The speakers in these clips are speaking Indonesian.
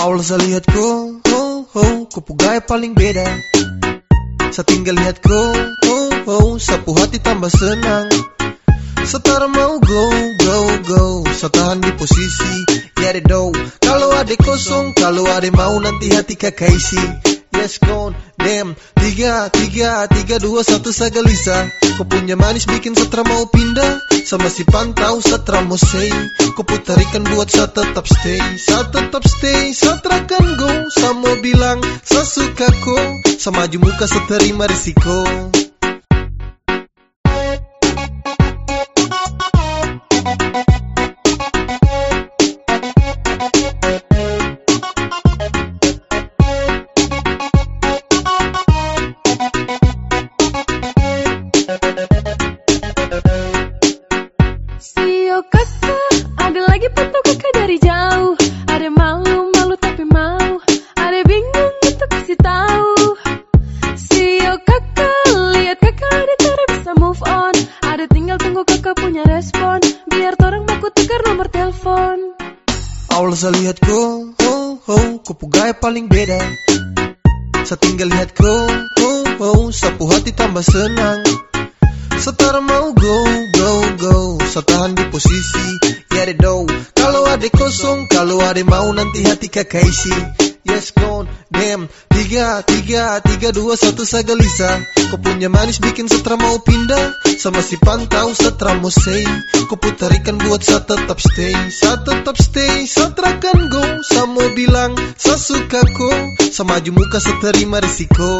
Awal saya lihat kau, oh, oh, kau gaya paling beda. Saya tinggal lihat kau, oh, oh, sapu hati tambah senang. Setara mau go, go, go, saya tahan di posisi, ya yeah, do. Kalau ada kosong, kalau ada mau nanti hati kakak isi. Yes, gone, damn Tiga, tiga, tiga, dua, satu, saya gelisah Kau punya manis bikin setra mau pindah Sama si pantau, setra mau say Kau putarikan buat saya tetap stay. Saya tetap stay, setra kan go. Saya mau bilang, saya suka kau Sama maju muka, terima risiko Kakak, ada lagi pantau kakak dari jauh. Ada malu malu tapi mau, ada bingung untuk kasih tahu. Sio kakak, lihat kakak ada cara bisa move on. Ada tinggal tunggu kakak punya respon, biar orang baku tukar nomor telepon. Awal saya lihat kau, oh, oh, kau gaya paling beda. Saya tinggal lihat kau, oh, oh, sapu hati tambah senang. Setara mau go, go, go Saya tahan di posisi, ya yeah, do Kalau ada kosong, kalau ada mau nanti hati kakak isi. Yes, gone, damn. Tiga, tiga, tiga, dua, satu, saya gelisah Kau punya manis bikin setra mau pindah. Sama si pantau, setra mau say. Kau putarikan buat saya tetap stay. Saya tetap stay, setra kan go Saya mau bilang, saya suka kau Sama maju muka, saya terima risiko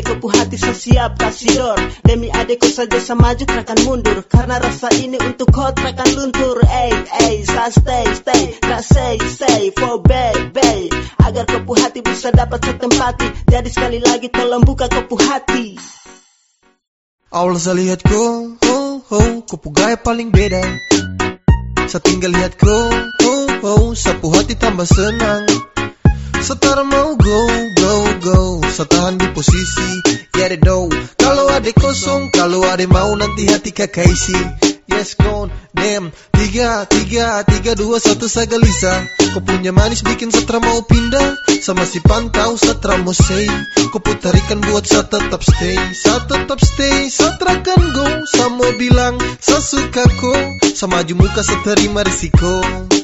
Adekku hati saya siap kasih door Demi adekku saja saya maju takkan mundur. Karena rasa ini untuk kau takkan luntur. Ey, ey, saya stay, stay. Gak say, say, for baby Agar kepu hati bisa dapat setempati. Jadi sekali lagi tolong buka kepu hati. Awal saya lihat kau, oh, oh, kau gaya paling beda. Saya tinggal lihat kau, oh, oh, sapu hati tambah senang. Setara mau go, go, go. Di posisi, ya yeah, do Kalau ada kosong, kalau ada mau nanti hati kakak isi Yes, gone, damn Tiga, tiga, tiga, dua, satu, saya gelisah Kau punya manis bikin setra mau pindah. Sama si pantau, setra mau say. Kau putarikan buat saya tetap stay. Saya tetap stay, setra kan go. Saya mau bilang, saya suka kau Sama maju muka, saya terima risiko